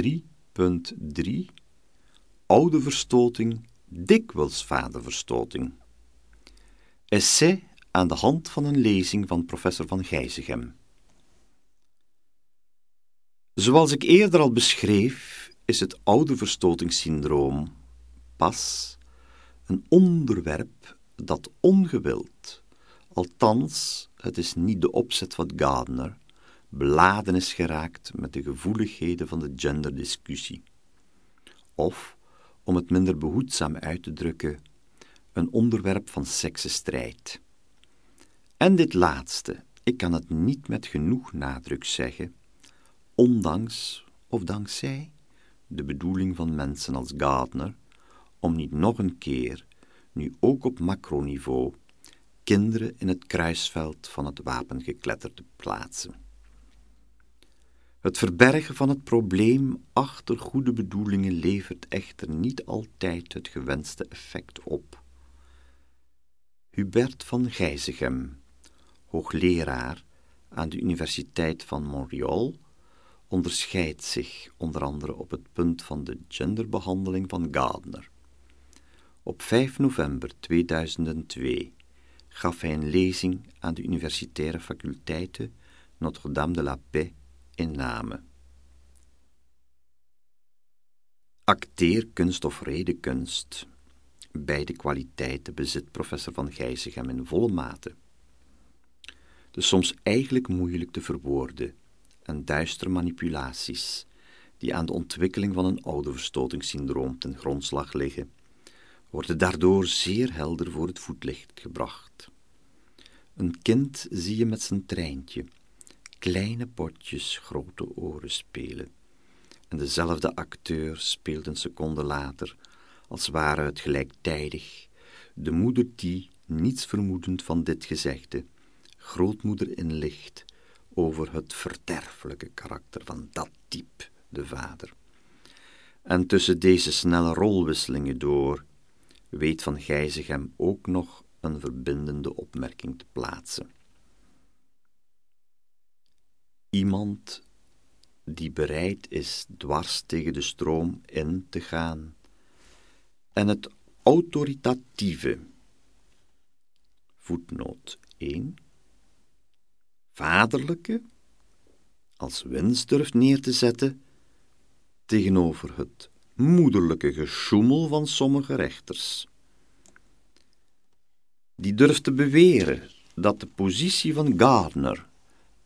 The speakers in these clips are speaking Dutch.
3.3 Oude verstoting, dikwijls vaderverstoting. Essay aan de hand van een lezing van professor van Gijzegem. Zoals ik eerder al beschreef, is het oude verstotingssyndroom pas een onderwerp dat ongewild, althans het is niet de opzet van Gardner, beladen is geraakt met de gevoeligheden van de genderdiscussie. Of, om het minder behoedzaam uit te drukken, een onderwerp van seksenstrijd. En dit laatste, ik kan het niet met genoeg nadruk zeggen, ondanks of dankzij de bedoeling van mensen als Gardner, om niet nog een keer, nu ook op macroniveau, kinderen in het kruisveld van het wapengekletter te plaatsen. Het verbergen van het probleem achter goede bedoelingen levert echter niet altijd het gewenste effect op. Hubert van Gijzegem, hoogleraar aan de Universiteit van Montreal, onderscheidt zich onder andere op het punt van de genderbehandeling van Gardner. Op 5 november 2002 gaf hij een lezing aan de universitaire faculteiten Notre-Dame de la Paix in Namen. Acteerkunst of redenkunst. Beide kwaliteiten bezit professor van Gijzegem in volle mate. De soms eigenlijk moeilijk te verwoorden en duistere manipulaties die aan de ontwikkeling van een ouderverstotingssyndroom ten grondslag liggen, worden daardoor zeer helder voor het voetlicht gebracht. Een kind zie je met zijn treintje, kleine potjes grote oren spelen. En dezelfde acteur speelt een seconde later, als ware het gelijktijdig, de moeder die, niets vermoedend van dit gezegde, grootmoeder inlicht over het verderfelijke karakter van dat type, de vader. En tussen deze snelle rolwisselingen door weet Van Gijzegem ook nog een verbindende opmerking te plaatsen. Iemand die bereid is dwars tegen de stroom in te gaan. En het autoritatieve, voetnoot 1, vaderlijke, als winst durft neer te zetten tegenover het moederlijke gesjoemel van sommige rechters. Die durft te beweren dat de positie van Gardner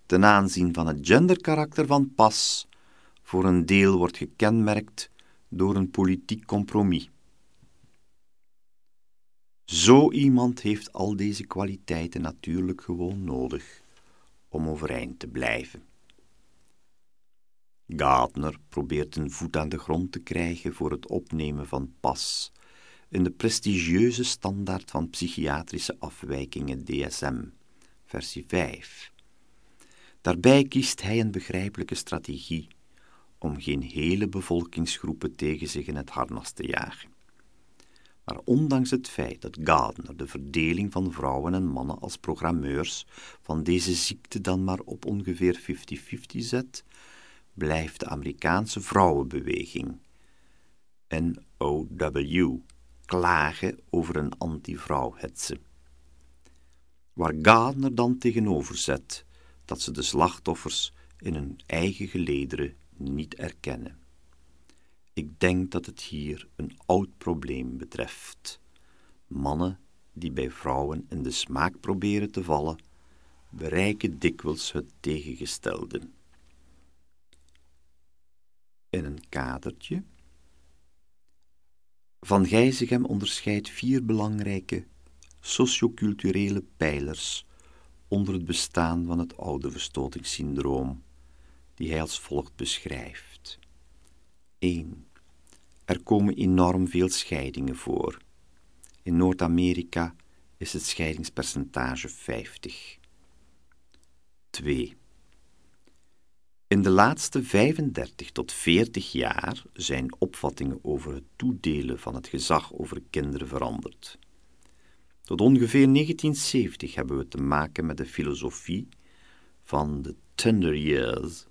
ten aanzien van het genderkarakter van pas voor een deel wordt gekenmerkt door een politiek compromis. Zo iemand heeft al deze kwaliteiten natuurlijk gewoon nodig om overeind te blijven. Gardner probeert een voet aan de grond te krijgen voor het opnemen van pas in de prestigieuze standaard van psychiatrische afwijkingen DSM, versie 5. Daarbij kiest hij een begrijpelijke strategie om geen hele bevolkingsgroepen tegen zich in het harnas te jagen. Maar ondanks het feit dat Gardner de verdeling van vrouwen en mannen als programmeurs van deze ziekte dan maar op ongeveer 50-50 zet, blijft de Amerikaanse vrouwenbeweging, NOW, klagen over een anti-vrouwhetze. Waar Gardner dan tegenover zet dat ze de slachtoffers in hun eigen gelederen niet erkennen. Ik denk dat het hier een oud probleem betreft. Mannen die bij vrouwen in de smaak proberen te vallen, bereiken dikwijls het tegengestelde. In een kadertje. Van Gijzegem onderscheidt vier belangrijke socioculturele pijlers onder het bestaan van het oude verstotingssyndroom, die hij als volgt beschrijft. 1. Er komen enorm veel scheidingen voor. In Noord-Amerika is het scheidingspercentage 50. 2. In de laatste 35 tot 40 jaar zijn opvattingen over het toedelen van het gezag over kinderen veranderd. Tot ongeveer 1970 hebben we te maken met de filosofie van de tender years,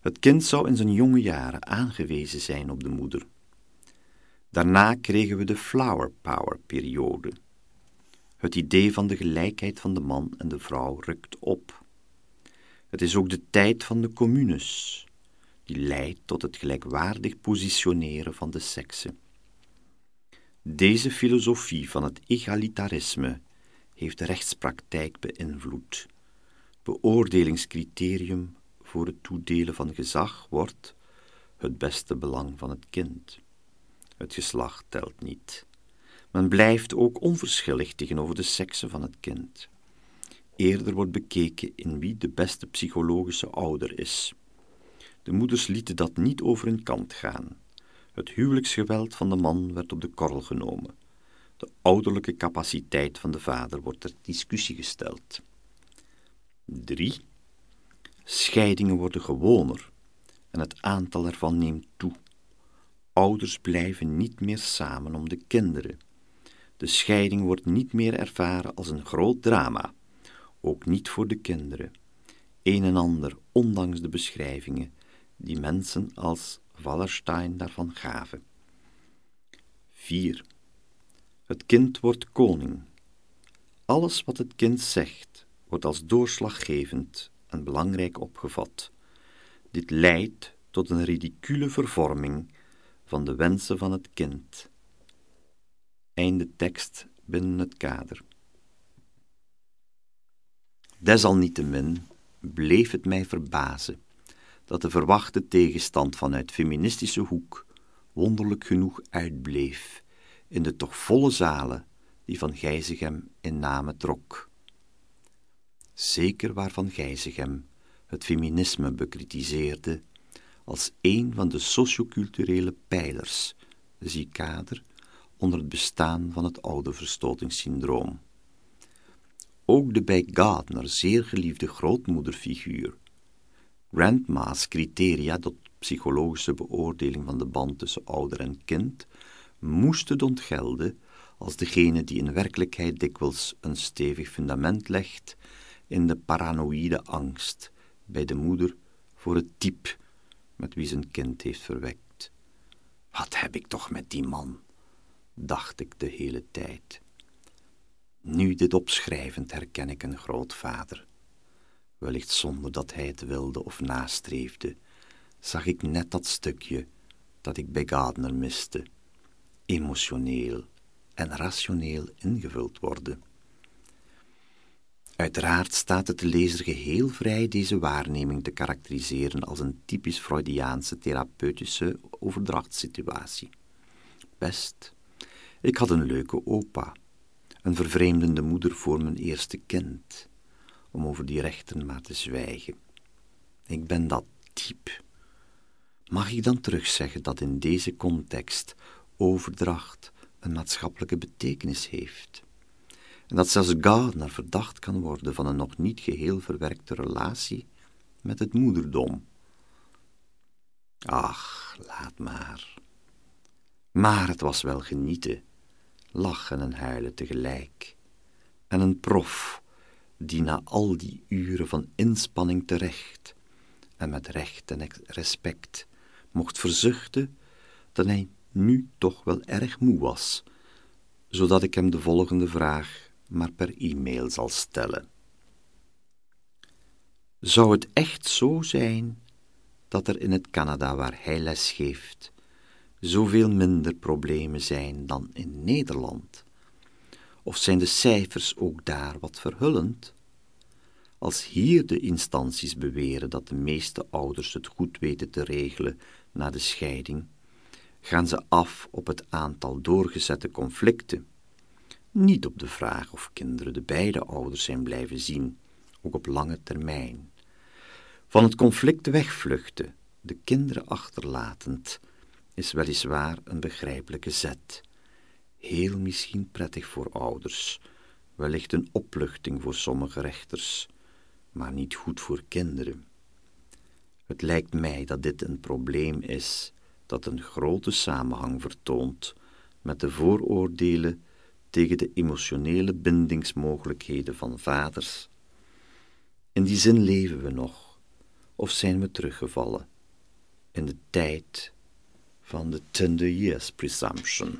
Het kind zou in zijn jonge jaren aangewezen zijn op de moeder. Daarna kregen we de flower power periode. Het idee van de gelijkheid van de man en de vrouw rukt op. Het is ook de tijd van de communes, die leidt tot het gelijkwaardig positioneren van de seksen. Deze filosofie van het egalitarisme heeft de rechtspraktijk beïnvloed. Beoordelingscriterium voor het toedelen van gezag wordt het beste belang van het kind. Het geslacht telt niet. Men blijft ook onverschillig tegenover de seksen van het kind. Eerder wordt bekeken in wie de beste psychologische ouder is. De moeders lieten dat niet over een kant gaan. Het huwelijksgeweld van de man werd op de korrel genomen. De ouderlijke capaciteit van de vader wordt ter discussie gesteld. 3. Scheidingen worden gewoner en het aantal ervan neemt toe. Ouders blijven niet meer samen om de kinderen. De scheiding wordt niet meer ervaren als een groot drama, ook niet voor de kinderen. Een en ander, ondanks de beschrijvingen die mensen als Wallerstein daarvan gaven. 4. Het kind wordt koning. Alles wat het kind zegt, wordt als doorslaggevend en belangrijk opgevat. Dit leidt tot een ridicule vervorming van de wensen van het kind. Einde tekst binnen het kader. Desalniettemin bleef het mij verbazen dat de verwachte tegenstand vanuit feministische hoek wonderlijk genoeg uitbleef in de toch volle zalen die Van Gijzegem in name trok. Zeker waarvan Gijzegem het feminisme bekritiseerde als een van de socioculturele pijlers, zie kader, onder het bestaan van het oude verstotingssyndroom. Ook de bij Gardner zeer geliefde grootmoederfiguur, Grandma's criteria tot psychologische beoordeling van de band tussen ouder en kind, moesten ontgelden als degene die in werkelijkheid dikwijls een stevig fundament legt in de paranoïde angst bij de moeder voor het type met wie zijn kind heeft verwekt. Wat heb ik toch met die man? dacht ik de hele tijd. Nu dit opschrijvend herken ik een grootvader. Wellicht zonder dat hij het wilde of nastreefde, zag ik net dat stukje dat ik bij Gardner miste, emotioneel en rationeel ingevuld worden. Uiteraard staat het de lezer geheel vrij deze waarneming te karakteriseren als een typisch Freudiaanse therapeutische overdrachtssituatie. Best, ik had een leuke opa, een vervreemdende moeder voor mijn eerste kind, om over die rechten maar te zwijgen. Ik ben dat type. Mag ik dan terugzeggen dat in deze context overdracht een maatschappelijke betekenis heeft? En dat zelfs Gardner verdacht kan worden van een nog niet geheel verwerkte relatie met het moederdom. Ach, laat maar. Maar het was wel genieten, lachen en huilen tegelijk. En een prof die na al die uren van inspanning terecht en met recht en respect mocht verzuchten dat hij nu toch wel erg moe was, zodat ik hem de volgende vraag maar per e-mail zal stellen. Zou het echt zo zijn dat er in het Canada waar hij les geeft zoveel minder problemen zijn dan in Nederland? Of zijn de cijfers ook daar wat verhullend? Als hier de instanties beweren dat de meeste ouders het goed weten te regelen na de scheiding, gaan ze af op het aantal doorgezette conflicten, niet op de vraag of kinderen de beide ouders zijn blijven zien, ook op lange termijn. Van het conflict wegvluchten, de kinderen achterlatend, is weliswaar een begrijpelijke zet. Heel misschien prettig voor ouders, wellicht een opluchting voor sommige rechters, maar niet goed voor kinderen. Het lijkt mij dat dit een probleem is dat een grote samenhang vertoont met de vooroordelen tegen de emotionele bindingsmogelijkheden van vaders. In die zin leven we nog, of zijn we teruggevallen in de tijd van de tender years presumption.